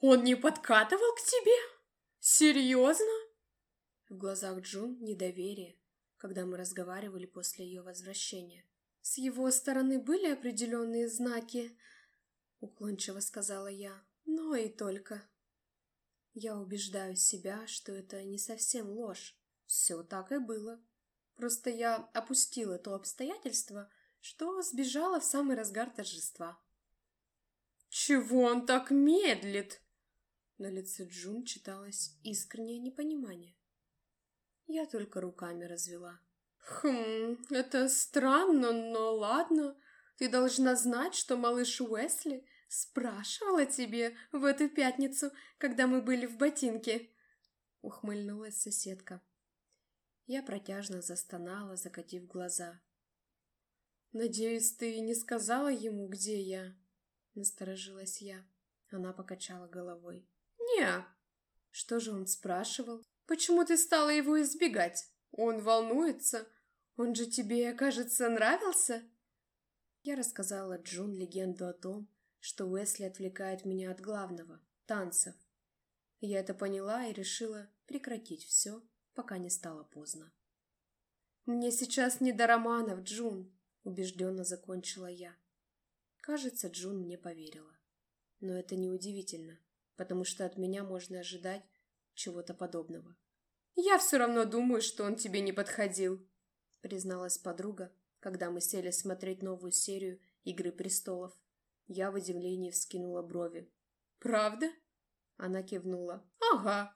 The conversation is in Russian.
Он не подкатывал к тебе? Серьезно? В глазах Джун недоверие, когда мы разговаривали после ее возвращения. С его стороны были определенные знаки, уклончиво сказала я, но и только. Я убеждаю себя, что это не совсем ложь. Все так и было. Просто я опустила то обстоятельство, что сбежала в самый разгар торжества. «Чего он так медлит?» На лице Джун читалось искреннее непонимание. Я только руками развела. «Хм, это странно, но ладно. Ты должна знать, что малыш Уэсли спрашивала тебе в эту пятницу, когда мы были в ботинке», — ухмыльнулась соседка. Я протяжно застонала, закатив глаза. «Надеюсь, ты не сказала ему, где я?» — насторожилась я. Она покачала головой. «Не». «Что же он спрашивал? Почему ты стала его избегать? Он волнуется. Он же тебе, кажется, нравился?» Я рассказала Джун легенду о том, что Уэсли отвлекает меня от главного — танцев. Я это поняла и решила прекратить все, пока не стало поздно. «Мне сейчас не до романов, Джун», — убежденно закончила я. Кажется, Джун мне поверила. Но это неудивительно, потому что от меня можно ожидать чего-то подобного. «Я все равно думаю, что он тебе не подходил», — призналась подруга, когда мы сели смотреть новую серию «Игры престолов». Я в удивлении вскинула брови. «Правда?» Она кивнула. «Ага.